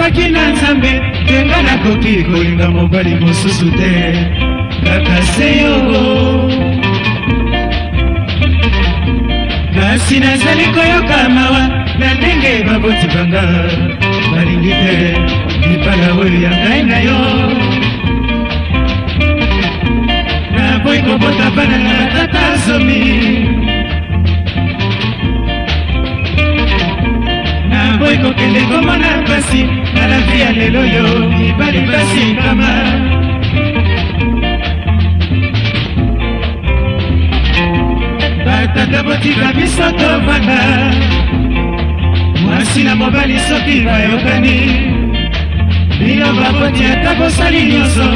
napakaki na nzambe ndenga nakoki kolinga mobali mosusu te kaka se yo kasi nazali koyoka mawa na ndenge baboti banga balingi te lipala oyo ya ngai na yo naboyi kobota bana na tata zomi boy kokende komona pasi na lavi ya lelo yo mibali basikama batata botika biso tovanda mwasi na mobali soki bayokani liloba boti ata bosali nyonso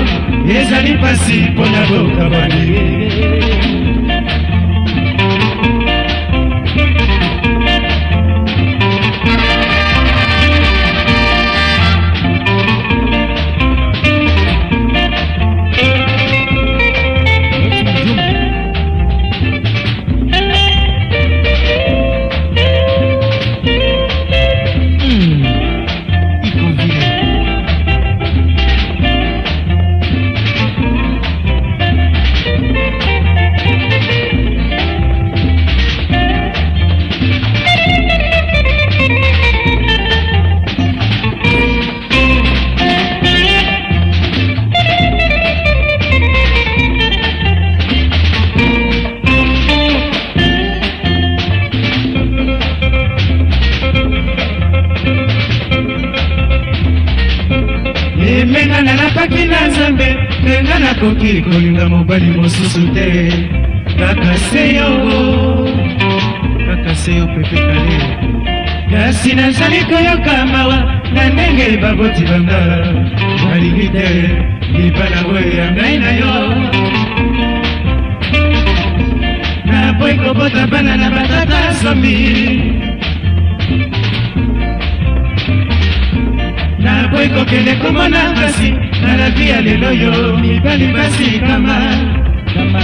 ezali pasi mpona bokabani nakoki na nzambe me nga nakoki kolinga mobali mosusu te kaka se yo kaka se yo pepekale kasi nazali koyoka mawa na ndenge baboti banga nalingi te libala oyo ya ngai na yo napoyi kobota bana na batata zomi mokende komona mpasi na lavi ya lelo yo mibali mpasi kama kama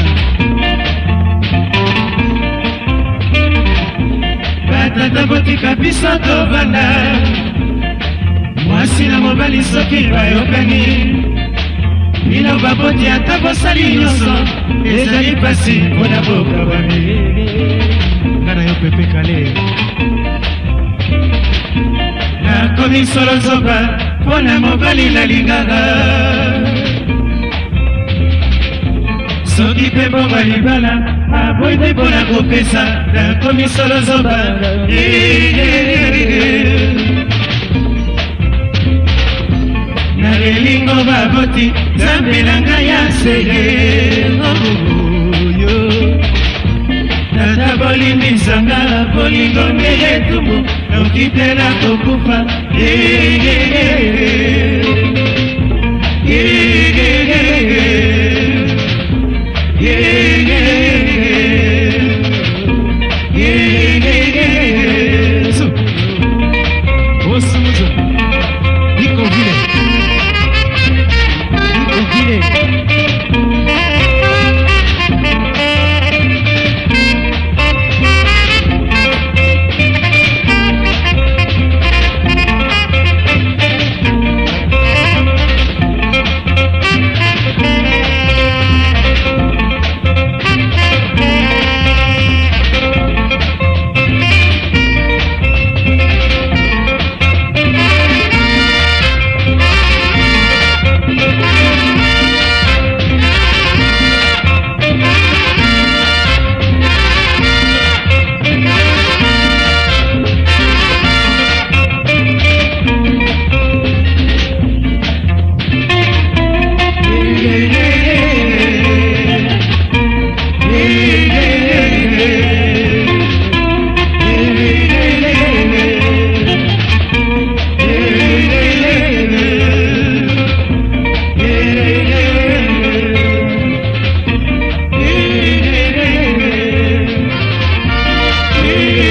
batata botika biso tovanda mwasi na mobali soki bayokani liloba boti ata bosali nyonso ezali mpasi mpona boka bamilili nga na yo pepe kale nakomi solo zoba mpo na mobali nalingaka soki mpe mbongo libala abwete mpo na kopesa nakomi solo zoba na lelingo baboti nzambe na ngai ya sege na bolimbisanga bolingo nde etumbu naoki te na kokufa eh, eh, eh, Amen.